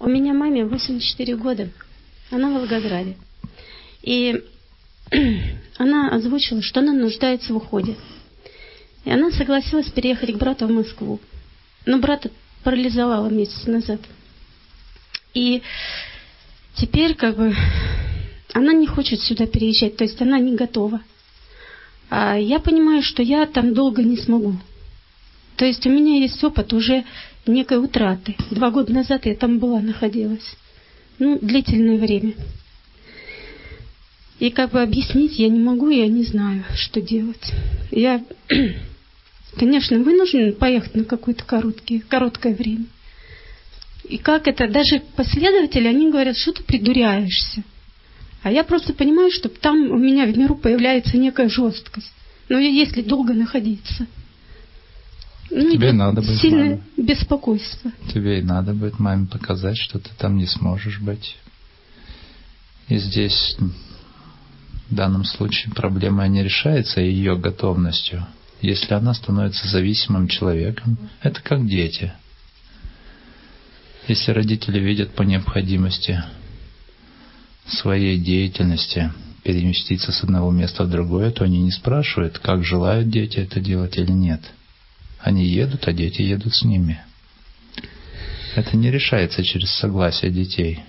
У меня маме 84 года. Она в Волгограде. И она озвучила, что она нуждается в уходе. И она согласилась переехать к брату в Москву. Но брата парализовала месяц назад. И теперь как бы она не хочет сюда переезжать, то есть она не готова. А я понимаю, что я там долго не смогу. То есть у меня есть опыт уже некой утраты. Два года назад я там была, находилась. Ну, длительное время. И как бы объяснить я не могу, я не знаю, что делать. Я, конечно, вынужден поехать на какое-то короткое, короткое время. И как это, даже последователи, они говорят, что ты придуряешься. А я просто понимаю, что там у меня в миру появляется некая жесткость. Но если долго находиться. Ну, Тебе надо быть сильное маме. беспокойство. Тебе и надо будет маме показать, что ты там не сможешь быть. И здесь в данном случае проблема не решается ее готовностью. Если она становится зависимым человеком, это как дети. Если родители видят по необходимости своей деятельности переместиться с одного места в другое, то они не спрашивают, как желают дети это делать или нет. Они едут, а дети едут с ними. Это не решается через согласие детей.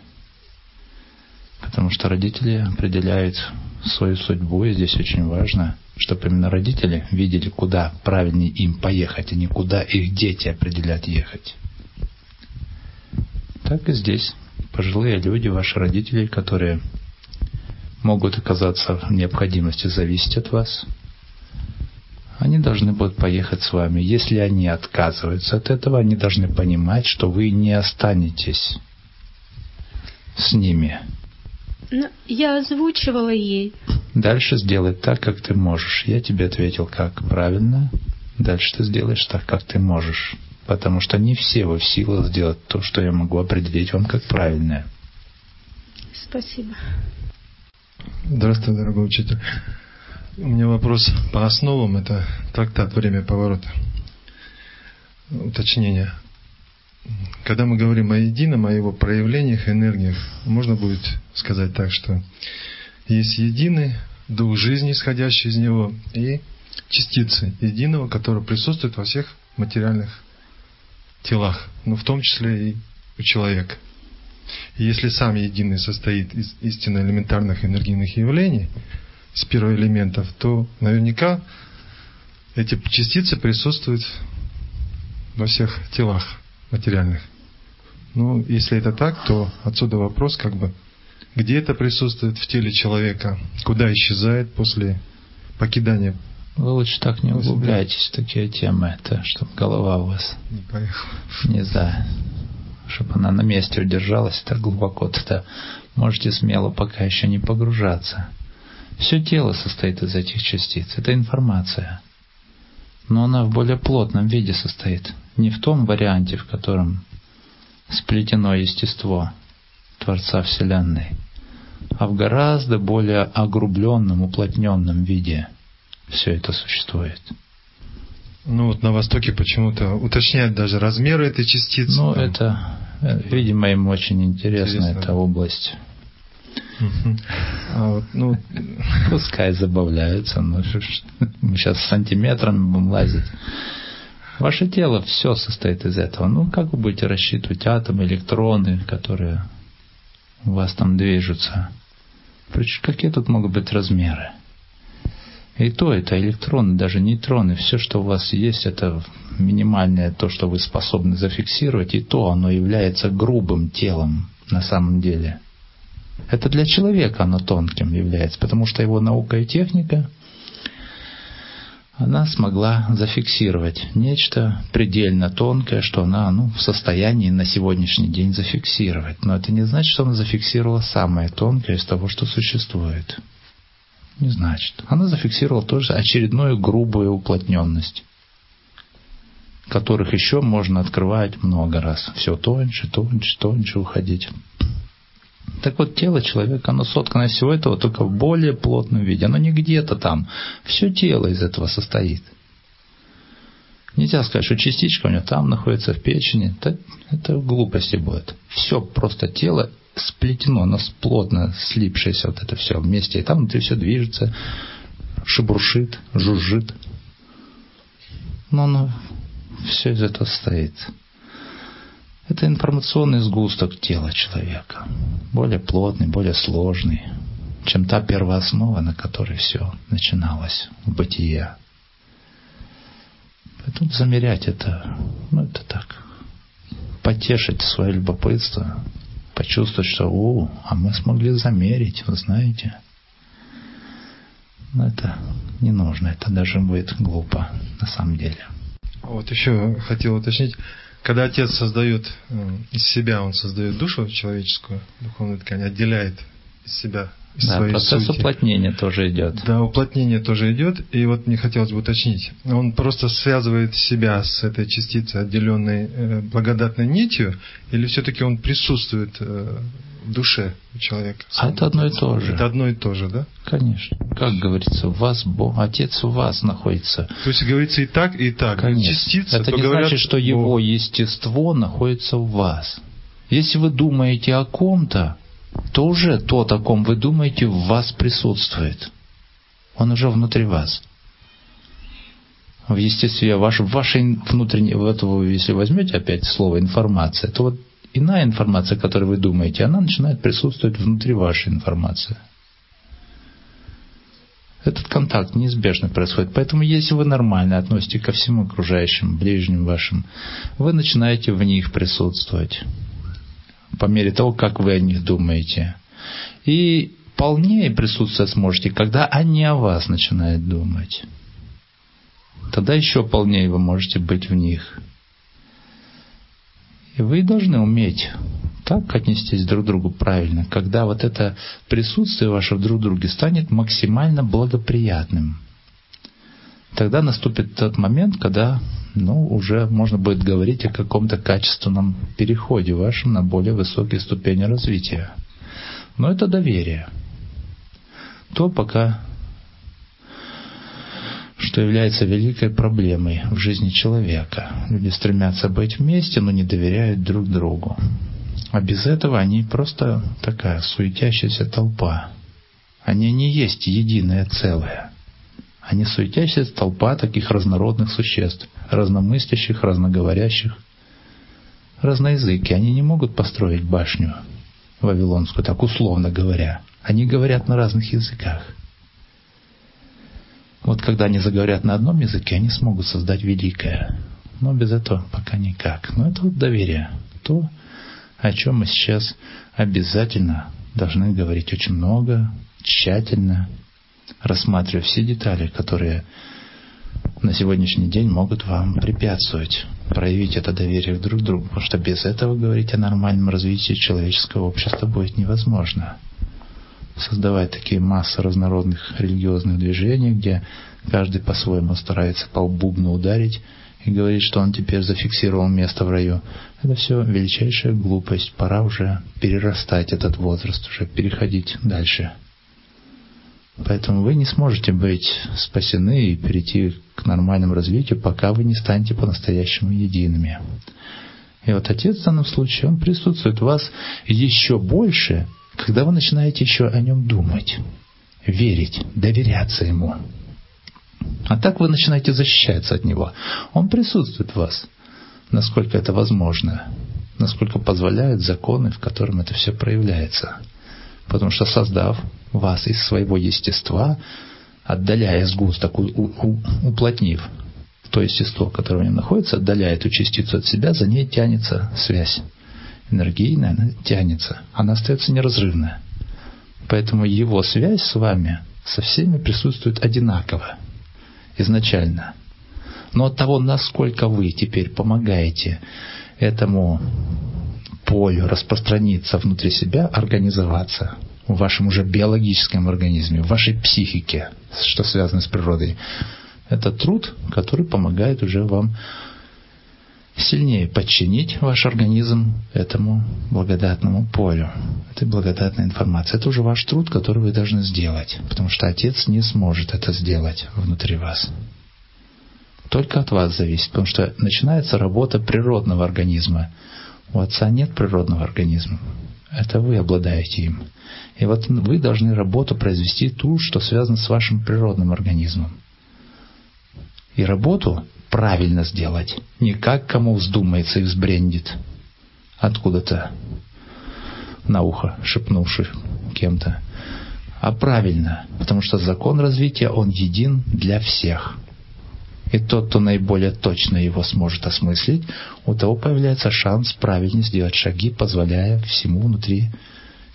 Потому что родители определяют свою судьбу, и здесь очень важно, чтобы именно родители видели, куда правильнее им поехать, а не куда их дети определят ехать. Так и здесь пожилые люди, ваши родители, которые могут оказаться в необходимости зависеть от вас, они должны будут поехать с вами. Если они отказываются от этого, они должны понимать, что вы не останетесь с ними. Но ну, я озвучивала ей. Дальше сделай так, как ты можешь. Я тебе ответил, как правильно. Дальше ты сделаешь так, как ты можешь потому что не все вы в силах сделать то, что я могу определить вам как правильное. Спасибо. Здравствуй, дорогой учитель. У меня вопрос по основам. Это трактат «Время поворота». Уточнение. Когда мы говорим о едином, о его проявлениях, энергиях, можно будет сказать так, что есть единый дух жизни, исходящий из него, и частицы единого, которые присутствуют во всех материальных телах, но в том числе и у человека. И если сам единый состоит из истинно элементарных энергийных явлений, из элементов, то наверняка эти частицы присутствуют во всех телах материальных. Ну, если это так, то отсюда вопрос, как бы, где это присутствует в теле человека, куда исчезает после покидания вы лучше так не углубляйтесь в такие темы, это чтобы голова у вас не поехала. Не знаю. Чтобы она на месте удержалась так глубоко, тогда можете смело пока еще не погружаться. Все тело состоит из этих частиц. Это информация. Но она в более плотном виде состоит. Не в том варианте, в котором сплетено естество Творца Вселенной, а в гораздо более огрубленном, уплотненном виде – все это существует. Ну вот на Востоке почему-то уточняют даже размеры этой частицы. Ну там. это, э, видимо, им очень интересна Интересно. эта область. А ну, Пускай забавляются, но сейчас с сантиметрами будем лазить. Ваше тело все состоит из этого. Ну, как вы будете рассчитывать атомы, электроны, которые у вас там движутся? Какие тут могут быть размеры? И то это электроны, даже нейтроны, все, что у вас есть, это минимальное то, что вы способны зафиксировать, и то оно является грубым телом на самом деле. Это для человека оно тонким является, потому что его наука и техника, она смогла зафиксировать нечто предельно тонкое, что она ну, в состоянии на сегодняшний день зафиксировать. Но это не значит, что она зафиксировала самое тонкое из того, что существует. Не значит. Она зафиксировала тоже очередную грубую уплотненность, которых еще можно открывать много раз. Все тоньше, тоньше, тоньше уходить. Так вот, тело человека, оно соткано из всего этого только в более плотном виде. Оно не где-то там. Все тело из этого состоит. Нельзя сказать, что частичка у него там находится в печени. Это, глупости будет. Все просто тело сплетено, оно плотно слипшееся вот это все вместе. И там внутри все движется, шебуршит, жужжит. Но оно все из этого состоит. Это информационный сгусток тела человека. Более плотный, более сложный, чем та первооснова, на которой все начиналось в бытие. Поэтому замерять это, ну это так, потешить свое любопытство, почувствовать, что, о, а мы смогли замерить, вы знаете. Но это не нужно, это даже будет глупо на самом деле. Вот еще хотел уточнить, когда Отец создает из себя, Он создает душу человеческую, духовную ткань, отделяет из себя из да, своей процесс сути. уплотнения тоже идет. Да, уплотнение тоже идет. И вот мне хотелось бы уточнить. Он просто связывает себя с этой частицей, отделенной э, благодатной нитью, или все-таки он присутствует э, душе человека? А это одно и то же. Это одно и то же, да? Конечно. Как говорится, в вас Бог, Отец в вас находится. То есть говорится и так, и так. Конечно. Частица, это то не говорят, значит, что его Бог. естество находится в вас. Если вы думаете о ком-то, то уже тот, о ком вы думаете, в вас присутствует. Он уже внутри вас. В естестве, ваш, в вашей внутренней, в этого, если возьмете опять слово информация, то вот иная информация, о которой вы думаете, она начинает присутствовать внутри вашей информации. Этот контакт неизбежно происходит. Поэтому, если вы нормально относитесь ко всем окружающим, ближним вашим, вы начинаете в них присутствовать по мере того, как вы о них думаете. И полнее присутствовать сможете, когда они о вас начинают думать. Тогда еще полнее вы можете быть в них. И вы должны уметь так отнестись друг к другу правильно, когда вот это присутствие ваше в друг друге станет максимально благоприятным. Тогда наступит тот момент, когда ну, уже можно будет говорить о каком-то качественном переходе вашем на более высокие ступени развития. Но это доверие. То пока, что является великой проблемой в жизни человека. Люди стремятся быть вместе, но не доверяют друг другу. А без этого они просто такая суетящаяся толпа. Они не есть единое целое. Они суетящаяся толпа таких разнородных существ, разномыслящих, разноговорящих, разноязыки. Они не могут построить башню вавилонскую, так условно говоря. Они говорят на разных языках. Вот когда они заговорят на одном языке, они смогут создать великое. Но без этого пока никак. Но это вот доверие. То, о чем мы сейчас обязательно должны говорить очень много, тщательно, рассматривая все детали, которые на сегодняшний день могут вам препятствовать проявить это доверие друг к другу, потому что без этого говорить о нормальном развитии человеческого общества будет невозможно. Создавать такие массы разнородных религиозных движений, где каждый по-своему старается по бубну ударить и говорит, что он теперь зафиксировал место в раю. Это все величайшая глупость. Пора уже перерастать этот возраст, уже переходить дальше. Поэтому вы не сможете быть спасены и перейти к нормальному развитию, пока вы не станете по-настоящему едиными. И вот Отец в данном случае, Он присутствует в вас еще больше, когда вы начинаете еще о Нем думать, верить, доверяться Ему. А так вы начинаете защищаться от Него. Он присутствует в вас, насколько это возможно, насколько позволяют законы, в котором это все проявляется. Потому что создав вас из своего естества, отдаляя сгусток, уплотнив то естество, которое в нем находится, отдаляя эту частицу от себя, за ней тянется связь. Энергийная, она тянется. Она остается неразрывная. Поэтому его связь с вами со всеми присутствует одинаково, изначально. Но от того, насколько вы теперь помогаете этому полю распространиться внутри себя, организоваться в вашем уже биологическом организме, в вашей психике, что связано с природой. Это труд, который помогает уже вам сильнее подчинить ваш организм этому благодатному полю, этой благодатной информации. Это уже ваш труд, который вы должны сделать, потому что Отец не сможет это сделать внутри вас. Только от вас зависит, потому что начинается работа природного организма. У Отца нет природного организма. Это вы обладаете им. И вот вы должны работу произвести ту, что связано с вашим природным организмом. И работу правильно сделать. Не как кому вздумается и взбрендит. Откуда-то на ухо шепнувший кем-то. А правильно, потому что закон развития, он един для всех. И тот, кто наиболее точно его сможет осмыслить, у того появляется шанс правильно сделать шаги, позволяя всему внутри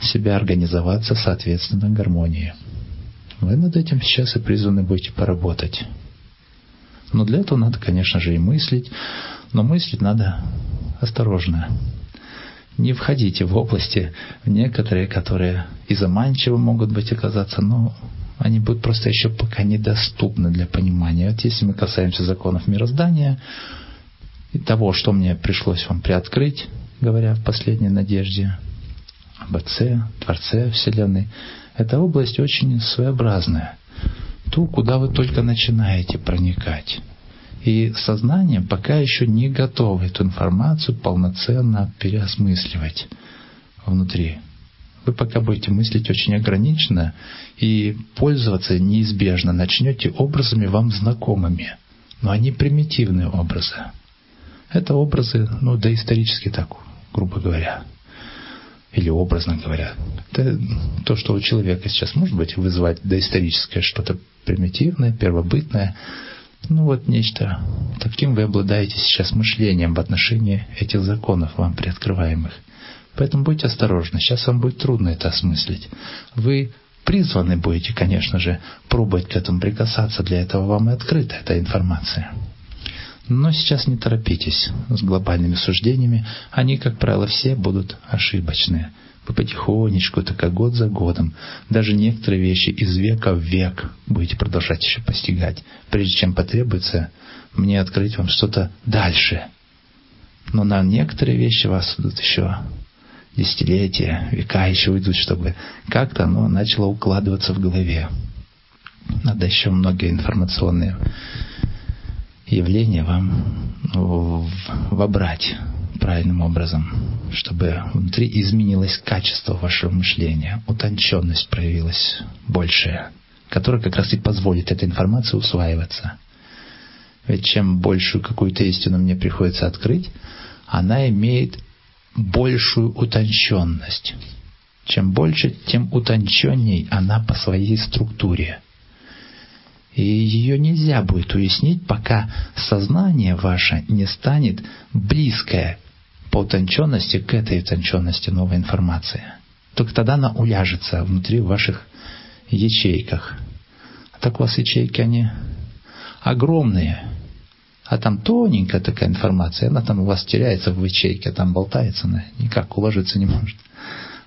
себя организоваться соответственно гармонии. Вы над этим сейчас и призваны будете поработать. Но для этого надо, конечно же, и мыслить, но мыслить надо осторожно. Не входите в области некоторые, которые и заманчивы могут быть оказаться, но они будут просто еще пока недоступны для понимания. Вот если мы касаемся законов мироздания и того, что мне пришлось вам приоткрыть, говоря в последней надежде, об Отце, Творце Вселенной, эта область очень своеобразная. Ту, куда вы только начинаете проникать. И сознание пока еще не готово эту информацию полноценно переосмысливать внутри. Вы пока будете мыслить очень ограниченно и пользоваться неизбежно начнете образами вам знакомыми. Но они примитивные образы. Это образы, ну, доисторически так, грубо говоря или образно говоря. Это то, что у человека сейчас может быть вызывать доисторическое что-то примитивное, первобытное. Ну вот нечто. Таким вы обладаете сейчас мышлением в отношении этих законов, вам приоткрываемых. Поэтому будьте осторожны. Сейчас вам будет трудно это осмыслить. Вы призваны будете, конечно же, пробовать к этому прикасаться. Для этого вам и открыта эта информация. Но сейчас не торопитесь с глобальными суждениями. Они, как правило, все будут ошибочные. Вы потихонечку, так год за годом, даже некоторые вещи из века в век будете продолжать еще постигать, прежде чем потребуется мне открыть вам что-то дальше. Но на некоторые вещи вас идут еще десятилетия, века еще уйдут, чтобы как-то оно начало укладываться в голове. Надо еще многие информационные явление вам вобрать правильным образом, чтобы внутри изменилось качество вашего мышления, утонченность проявилась большая, которая как раз и позволит этой информации усваиваться. Ведь чем большую какую-то истину мне приходится открыть, она имеет большую утонченность. Чем больше, тем утонченней она по своей структуре. И ее нельзя будет уяснить, пока сознание ваше не станет близкое по утонченности к этой утонченности новой информации. Только тогда она уляжется внутри ваших ячейках. А так у вас ячейки, они огромные. А там тоненькая такая информация, она там у вас теряется в ячейке, там болтается, она никак уложиться не может.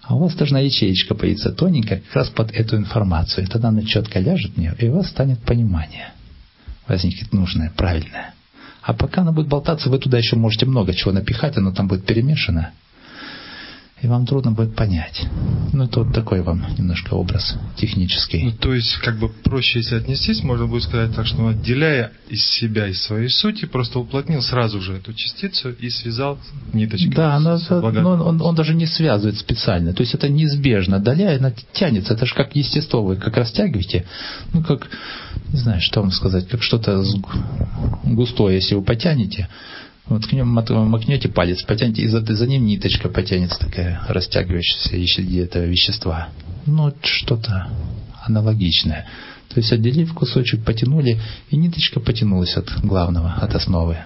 А у вас должна ячеечка появиться тоненькая как раз под эту информацию. И тогда она четко ляжет в нее, и у вас станет понимание. Возникнет нужное, правильное. А пока она будет болтаться, вы туда еще можете много чего напихать, оно там будет перемешано и вам трудно будет понять. Ну, это вот такой вам немножко образ технический. Ну, то есть, как бы проще, если отнестись, можно будет сказать так, что он, отделяя из себя, из своей сути, просто уплотнил сразу же эту частицу и связал ниточкой. Да, она, но он, он даже не связывает специально. То есть, это неизбежно. Отдаляя, она тянется. Это же как естество. Вы как растягиваете, ну, как, не знаю, что вам сказать, как что-то густое, если вы потянете, вот к нему макнете палец, потянете, и за, за ним ниточка потянется такая, растягивающаяся этого вещества. Ну, что-то аналогичное. То есть, отделив кусочек, потянули, и ниточка потянулась от главного, от основы.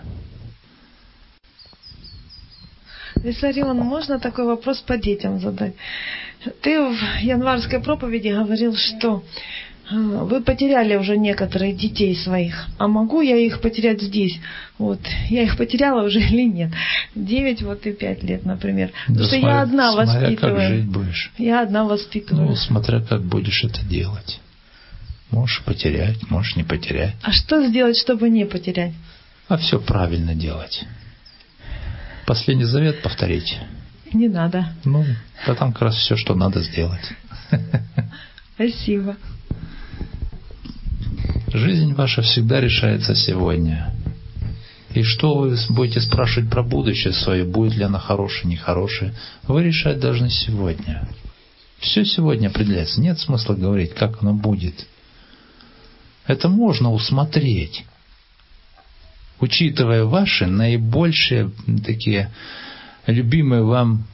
Виссарион, можно такой вопрос по детям задать? Ты в январской проповеди говорил, что вы потеряли уже некоторых детей своих, а могу я их потерять здесь? Вот, я их потеряла уже или нет? Девять вот и пять лет, например. Да Потому что я одна смотря воспитываю. как жить будешь. Я одна воспитываю. Ну, смотря как будешь это делать. Можешь потерять, можешь не потерять. А что сделать, чтобы не потерять? А все правильно делать. Последний завет повторить. Не надо. Ну, да там как раз все, что надо сделать. Спасибо. Жизнь ваша всегда решается сегодня. И что вы будете спрашивать про будущее свое, будет ли оно хорошее, нехорошее, вы решать должны сегодня. Все сегодня определяется. Нет смысла говорить, как оно будет. Это можно усмотреть, учитывая ваши наибольшие такие любимые вам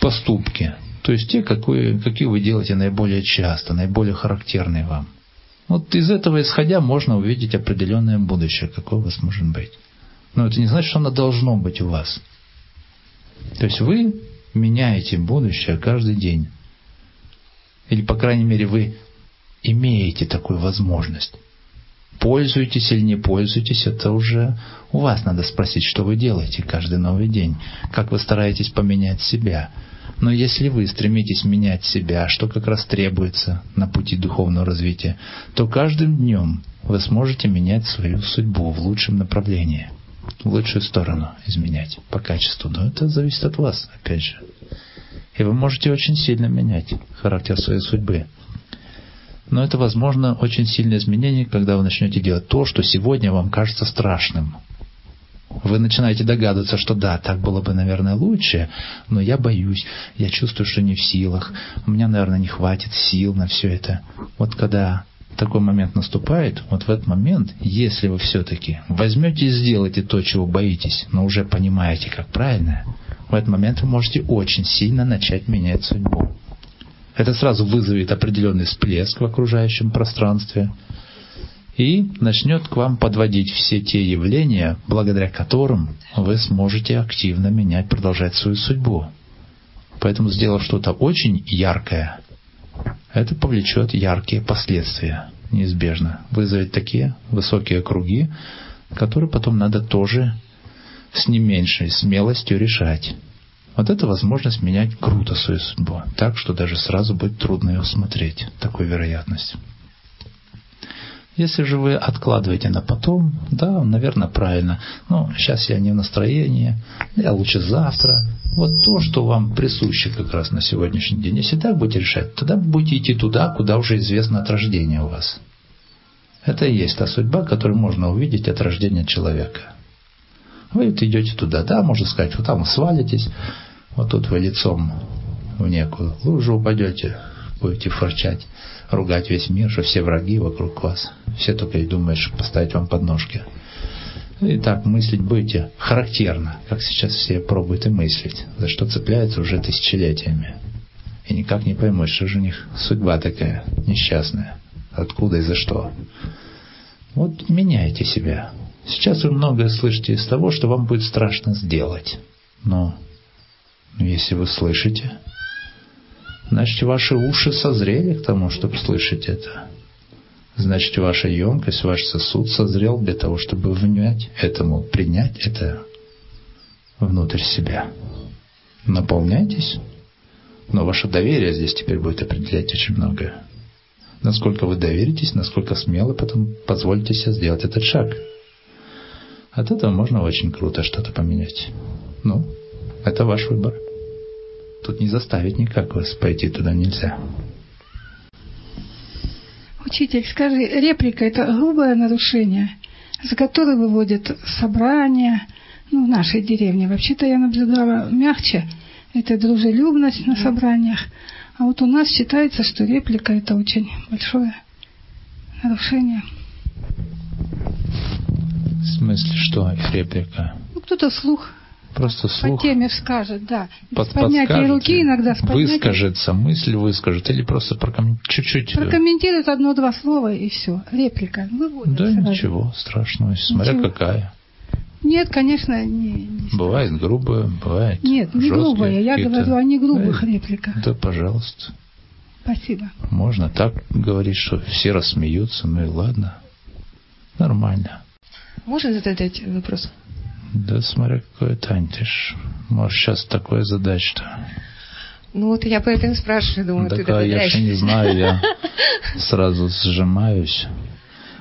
поступки. То есть те, какие, какие вы делаете наиболее часто, наиболее характерные вам. Вот из этого исходя можно увидеть определенное будущее, какое у вас может быть. Но это не значит, что оно должно быть у вас. То есть вы меняете будущее каждый день. Или, по крайней мере, вы имеете такую возможность. Пользуетесь или не пользуетесь, это уже у вас надо спросить, что вы делаете каждый новый день, как вы стараетесь поменять себя. Но если вы стремитесь менять себя, что как раз требуется на пути духовного развития, то каждым днем вы сможете менять свою судьбу в лучшем направлении, в лучшую сторону изменять по качеству. Но это зависит от вас, опять же. И вы можете очень сильно менять характер своей судьбы. Но это возможно очень сильное изменение, когда вы начнете делать то, что сегодня вам кажется страшным. Вы начинаете догадываться, что да, так было бы, наверное, лучше, но я боюсь, я чувствую, что не в силах, у меня, наверное, не хватит сил на все это. Вот когда такой момент наступает, вот в этот момент, если вы все-таки возьмете и сделаете то, чего боитесь, но уже понимаете, как правильно, в этот момент вы можете очень сильно начать менять судьбу. Это сразу вызовет определенный всплеск в окружающем пространстве и начнет к вам подводить все те явления, благодаря которым вы сможете активно менять, продолжать свою судьбу. Поэтому, сделав что-то очень яркое, это повлечет яркие последствия, неизбежно. Вызовет такие высокие круги, которые потом надо тоже с не меньшей смелостью решать. Вот это возможность менять круто свою судьбу, так что даже сразу будет трудно ее смотреть, такую вероятность. Если же вы откладываете на потом, да, наверное, правильно. Ну, сейчас я не в настроении, я лучше завтра. Вот то, что вам присуще как раз на сегодняшний день. Если так будете решать, тогда будете идти туда, куда уже известно от рождения у вас. Это и есть та судьба, которую можно увидеть от рождения человека. Вы идете туда, да, можно сказать, вот там вы свалитесь, вот тут вы лицом в некую лужу упадете, будете форчать, ругать весь мир, что все враги вокруг вас. Все только и думают, что поставить вам подножки. И так мыслить будете характерно, как сейчас все пробуют и мыслить, за что цепляются уже тысячелетиями. И никак не поймут, что же у них судьба такая несчастная. Откуда и за что. Вот меняйте себя. Сейчас вы многое слышите из того, что вам будет страшно сделать. Но если вы слышите, значит, ваши уши созрели к тому, чтобы слышать это. Значит, ваша емкость, ваш сосуд созрел для того, чтобы внять этому, принять это внутрь себя. Наполняйтесь, но ваше доверие здесь теперь будет определять очень многое. Насколько вы доверитесь, насколько смело потом позволите себе сделать этот шаг. От этого можно очень круто что-то поменять. Ну, это ваш выбор. Тут не заставить никак вас пойти туда нельзя. Учитель, скажи, реплика – это грубое нарушение, за которое выводят собрания, ну, в нашей деревне. Вообще-то я наблюдала мягче, это дружелюбность на собраниях. А вот у нас считается, что реплика – это очень большое нарушение. В смысле, что реплика? Ну, кто-то слух Просто слух. По теме скажет, да. Под, поднятие руки иногда с Выскажется, мысль выскажет, или просто проком... чуть-чуть... Э, Прокомментирует одно-два слова и все. Реплика. Выводит да сразу. ничего страшного, смотря ничего. какая. Нет, конечно, не, не Бывает грубая, бывает Нет, не грубая. Я говорю о негрубых да, репликах. Да, пожалуйста. Спасибо. Можно так говорить, что все рассмеются, ну и ладно. Нормально. Можно задать вопрос? Да смотря какой ж можешь сейчас такое задать, что... Ну вот я поэтому спрашиваю, думаю, так, ты а я же не знаю, я сразу сжимаюсь.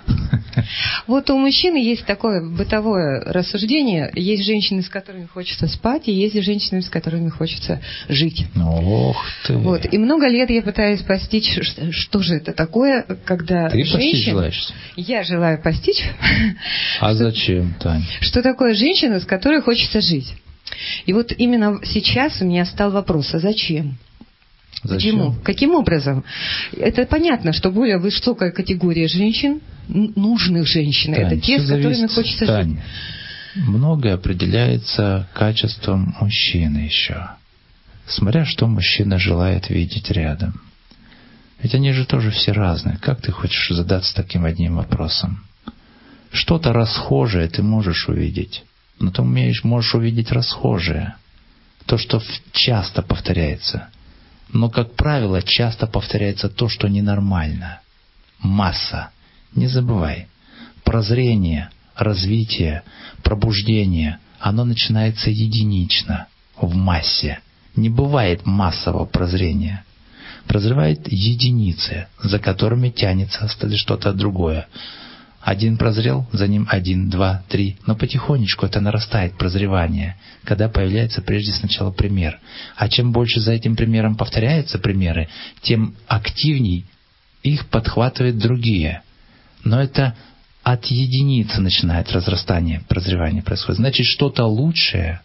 Вот у мужчины есть такое бытовое рассуждение. Есть женщины, с которыми хочется спать, и есть женщины, с которыми хочется жить. Ох ты. Вот. И много лет я пытаюсь постичь, что же это такое, когда Ты постичь женщина... желаешь? Я желаю постичь, А зачем, Тань? что такое женщина, с которой хочется жить. И вот именно сейчас у меня стал вопрос, а зачем? Почему? Зачем? Каким образом? Это понятно, что более высокая категория женщин, нужных женщин, это Тань, те, всё с которыми хочется Тань, жить. Многое определяется качеством мужчины еще. Смотря что мужчина желает видеть рядом. Ведь они же тоже все разные. Как ты хочешь задаться таким одним вопросом? Что-то расхожее ты можешь увидеть, но ты умеешь, можешь увидеть расхожее. То, что часто повторяется. Но, как правило, часто повторяется то, что ненормально. Масса. Не забывай. Прозрение, развитие, пробуждение, оно начинается единично, в массе. Не бывает массового прозрения. Прозревает единицы, за которыми тянется что-то другое. Один прозрел, за ним один, два, три. Но потихонечку это нарастает прозревание, когда появляется прежде сначала пример. А чем больше за этим примером повторяются примеры, тем активней их подхватывают другие. Но это от единицы начинает разрастание, прозревание происходит. Значит, что-то лучшее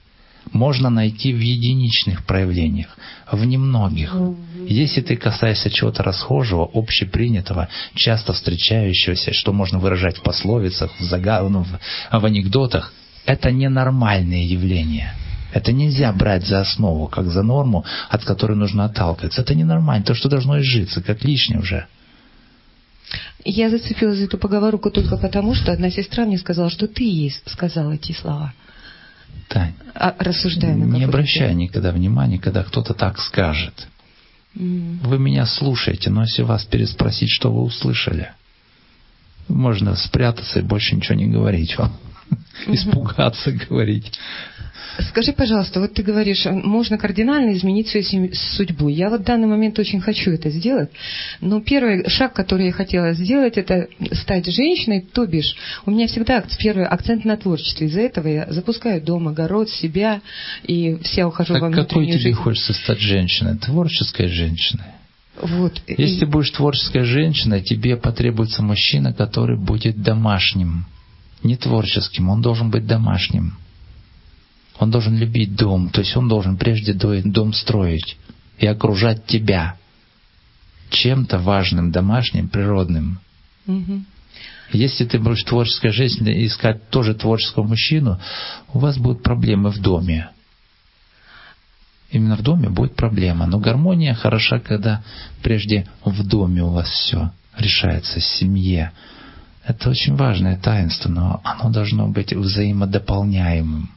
можно найти в единичных проявлениях, в немногих. Если ты касаешься чего-то расхожего, общепринятого, часто встречающегося, что можно выражать в пословицах, в, зага... ну, в, в анекдотах, это ненормальные явления. Это нельзя брать за основу, как за норму, от которой нужно отталкиваться. Это ненормально, то, что должно изжиться, как лишнее уже. Я зацепилась за эту поговорку только потому, что одна сестра мне сказала, что ты ей сказала эти слова, Тань, а, рассуждая на не обращай теме. никогда внимания, когда кто-то так скажет. М. Вы меня слушаете, но если вас переспросить, что вы услышали, можно спрятаться и больше ничего не говорить вам. Испугаться говорить. Скажи, пожалуйста, вот ты говоришь, можно кардинально изменить свою судьбу. Я вот в данный момент очень хочу это сделать, но первый шаг, который я хотела сделать, это стать женщиной, то бишь у меня всегда первый акцент на творчестве. Из-за этого я запускаю дом, огород, себя, и вся ухожу во Так какой внутреннюю тебе жизнь. хочется стать женщиной? Творческой женщиной. Вот. Если И- ты будешь творческой женщиной, тебе потребуется мужчина, который будет домашним. Не творческим, он должен быть домашним. Он должен любить дом, то есть он должен прежде до- дом строить и окружать тебя чем-то важным, домашним, природным. Мгм. Если ты будешь творческая женщина и искать тоже творческого мужчину, у вас будут проблемы в доме. Именно в доме будет проблема. Но гармония хороша, когда прежде в доме у вас все решается, в семье. Это очень важное таинство, но оно должно быть взаимодополняемым.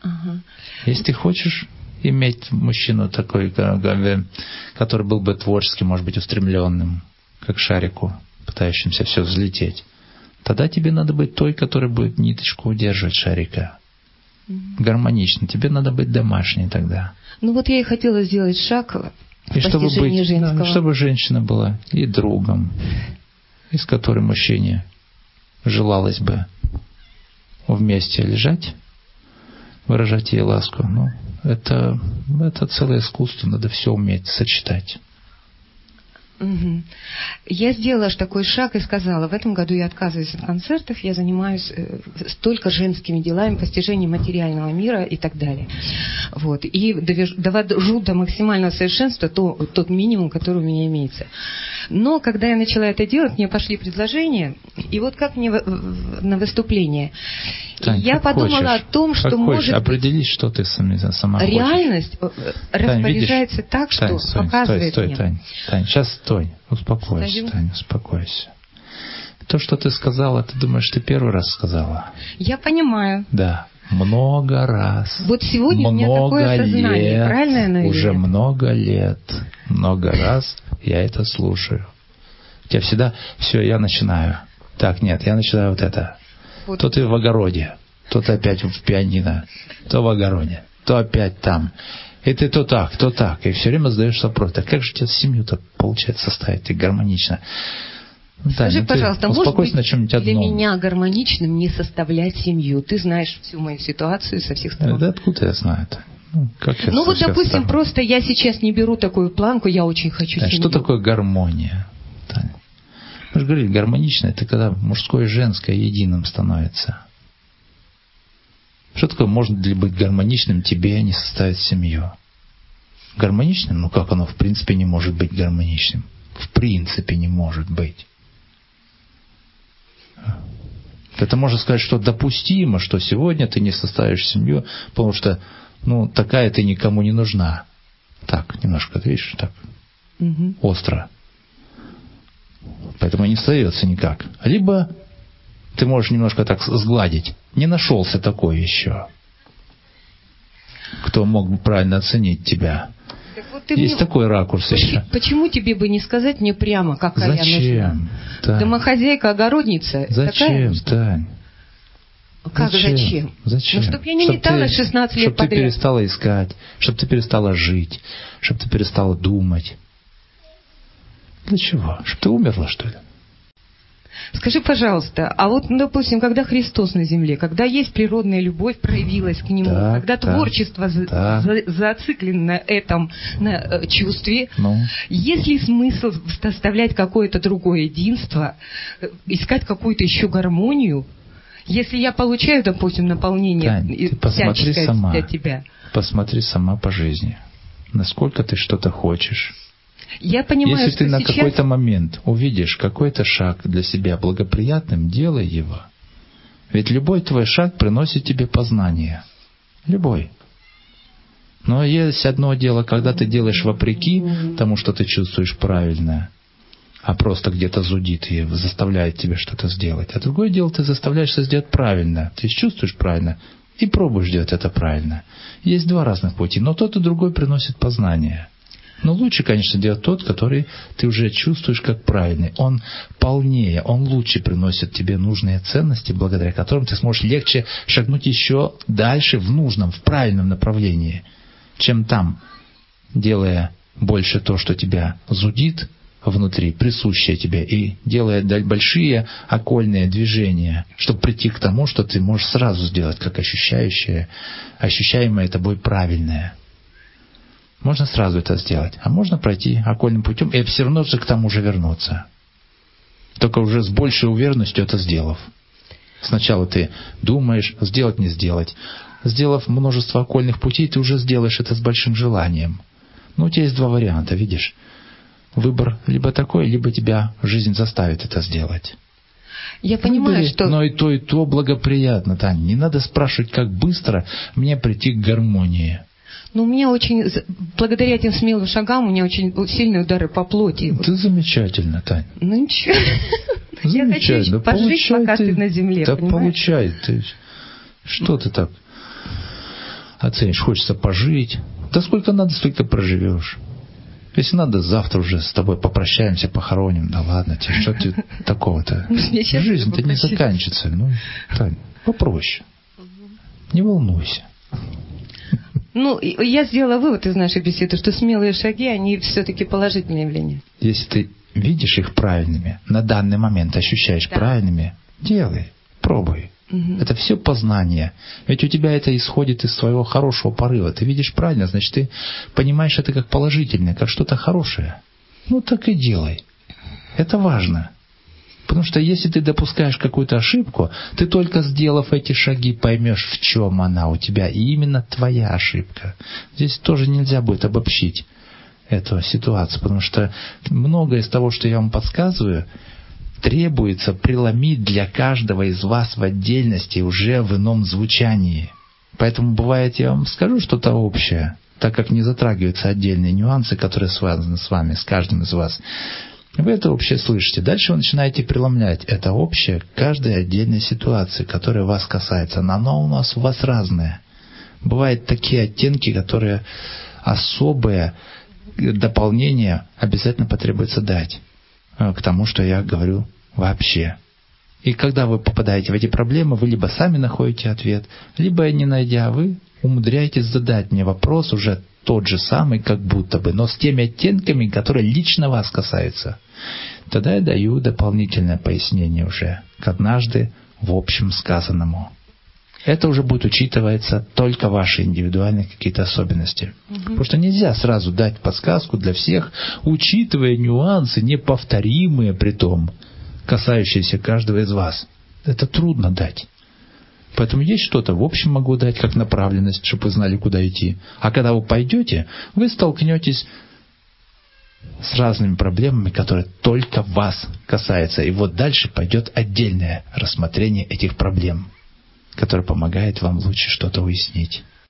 Ага. Если ты хочешь иметь мужчину такой, который был бы творческим, может быть, устремленным, как шарику, пытающимся все взлететь, тогда тебе надо быть той, которая будет ниточку удерживать шарика. Гармонично. Тебе надо быть домашней тогда. Ну вот я и хотела сделать шаг И чтобы, быть, женского. чтобы женщина была и другом, и с которой мужчине желалось бы вместе лежать, выражать ей ласку. Ну, это, это целое искусство, надо все уметь сочетать. Я сделала такой шаг и сказала, в этом году я отказываюсь от концертов, я занимаюсь э, только женскими делами, постижением материального мира и так далее. Вот. И довожу до максимального совершенства то, тот минимум, который у меня имеется. Но когда я начала это делать, мне пошли предложения, и вот как мне на выступление. Тань, я подумала хочешь, о том, что как хочешь, может быть, определись, что ты сама, хочешь. реальность э, Тань, распоряжается видишь? так, что Тань, стой, показывает стой, стой, мне. Тань, Тань, сейчас стой, успокойся, Стою. Тань, успокойся. То, что ты сказала, ты думаешь, ты первый раз сказала? Я понимаю. Да, много раз. Вот сегодня у меня много такое сознание, лет, правильно я наверное? Уже много лет, много раз я это слушаю. У тебя всегда, все, я начинаю. Так, нет, я начинаю вот это. Вот. То ты в огороде, то ты опять в пианино, то в огороде, то опять там. И ты то так, то так. И все время задаешь вопрос, так как же тебе семью так получается составить и гармонично? Скажи, ну ты пожалуйста, может быть на чем-нибудь для одном. меня гармоничным не составлять семью? Ты знаешь всю мою ситуацию со всех сторон. Да откуда я знаю это? Ну, как я Ну вот, допустим, так- просто я сейчас не беру такую планку, я очень хочу Тань, семью. Что такое гармония? Таня? Мы же говорили, гармонично это когда мужское и женское единым становится. Что такое может ли быть гармоничным тебе не составить семью? Гармоничным? Ну как оно в принципе не может быть гармоничным? В принципе не может быть. Это можно сказать, что допустимо, что сегодня ты не составишь семью, потому что ну, такая ты никому не нужна. Так, немножко, ты видишь, так, Мгм. остро. Поэтому не остается никак. Либо ты можешь немножко так сгладить. Не нашелся такой еще, кто мог бы правильно оценить тебя. Так вот ты Есть мне- такой ракурс Почему, еще. почему тебе бы не сказать мне прямо, какая я нужна? Зачем? Тань? Домохозяйка, огородница. такая Зачем, нужна? Тань? Как зачем? Зачем? Ну, чтоб я не Чтоб металась ты- 16 лет чтоб ты подряд. перестала искать, чтобы ты перестала жить, чтобы ты перестала думать. Для чего? Чтобы ты умерла, что ли? Скажи, пожалуйста, а вот, ну, допустим, когда Христос на земле, когда есть природная любовь, проявилась к Нему, Так, когда так, творчество так. за- зациклено на этом на, э, чувстве, Ну, есть ли смысл составлять какое-то другое единство, э, искать какую-то еще гармонию? Если я получаю, допустим, наполнение Тань, ты посмотри сама. для тебя, посмотри сама по жизни. Насколько ты что-то хочешь. Я понимаю, Если ты на сейчас... какой-то момент увидишь какой-то шаг для себя благоприятным, делай его. Ведь любой твой шаг приносит тебе познание. Любой. Но есть одно дело, когда ты делаешь вопреки тому, что ты чувствуешь правильно, а просто где-то зудит и заставляет тебя что-то сделать. А другое дело, ты заставляешься сделать правильно. Ты чувствуешь правильно и пробуешь делать это правильно. Есть два разных пути, но тот и другой приносит познание. Но лучше, конечно, делать тот, который ты уже чувствуешь как правильный. Он полнее, он лучше приносит тебе нужные ценности, благодаря которым ты сможешь легче шагнуть еще дальше в нужном, в правильном направлении, чем там, делая больше то, что тебя зудит внутри, присущее тебе, и делая большие окольные движения, чтобы прийти к тому, что ты можешь сразу сделать, как ощущающее, ощущаемое тобой правильное. Можно сразу это сделать, а можно пройти окольным путем и все равно же к тому же вернуться. Только уже с большей уверенностью это сделав. Сначала ты думаешь, сделать, не сделать. Сделав множество окольных путей, ты уже сделаешь это с большим желанием. Ну, у тебя есть два варианта, видишь? Выбор либо такой, либо тебя жизнь заставит это сделать. Я понимаю, Выбери. что... Но и то, и то благоприятно, Таня. Не надо спрашивать, как быстро мне прийти к гармонии. Ну, у меня очень, благодаря этим смелым шагам, у меня очень сильные удары по плоти. Ты замечательно, Тань. Ну ничего. Я хочу Замечательно. пожить, Получай пока ты на земле, Да понимаешь? получай. Ты, что ты так оценишь? Хочется пожить. Да сколько надо, столько проживешь. Если надо, завтра уже с тобой попрощаемся, похороним. Да ладно тебе, что ты такого-то? Сейчас Жизнь-то не заканчивается. Ну, Тань, попроще. Не волнуйся. Ну, я сделала вывод из нашей беседы, что смелые шаги, они все-таки положительное явление. Если ты видишь их правильными, на данный момент ощущаешь Да. правильными, делай, пробуй. Мгм. Это все познание. Ведь у тебя это исходит из своего хорошего порыва. Ты видишь правильно, значит, ты понимаешь это как положительное, как что-то хорошее. Ну, так и делай. Это важно. Потому что если ты допускаешь какую-то ошибку, ты только сделав эти шаги поймешь, в чем она у тебя, и именно твоя ошибка. Здесь тоже нельзя будет обобщить эту ситуацию, потому что многое из того, что я вам подсказываю, требуется преломить для каждого из вас в отдельности уже в ином звучании. Поэтому бывает, я вам скажу что-то общее, так как не затрагиваются отдельные нюансы, которые связаны с вами, с каждым из вас. Вы это общее слышите. Дальше вы начинаете преломлять это общее каждой отдельной ситуации, которая вас касается. Но оно у нас у вас разное. Бывают такие оттенки, которые особое дополнение обязательно потребуется дать э, к тому, что я говорю вообще. И когда вы попадаете в эти проблемы, вы либо сами находите ответ, либо не найдя, вы умудряетесь задать мне вопрос уже тот же самый, как будто бы, но с теми оттенками, которые лично вас касаются. Тогда я даю дополнительное пояснение уже к однажды в общем сказанному. Это уже будет учитываться только ваши индивидуальные какие-то особенности. Угу. Потому что нельзя сразу дать подсказку для всех, учитывая нюансы, неповторимые при том, касающиеся каждого из вас. Это трудно дать. Поэтому есть что-то в общем могу дать как направленность, чтобы вы знали, куда идти. А когда вы пойдете, вы столкнетесь с разными проблемами, которые только вас касаются. И вот дальше пойдет отдельное рассмотрение этих проблем, которое помогает вам лучше что-то уяснить.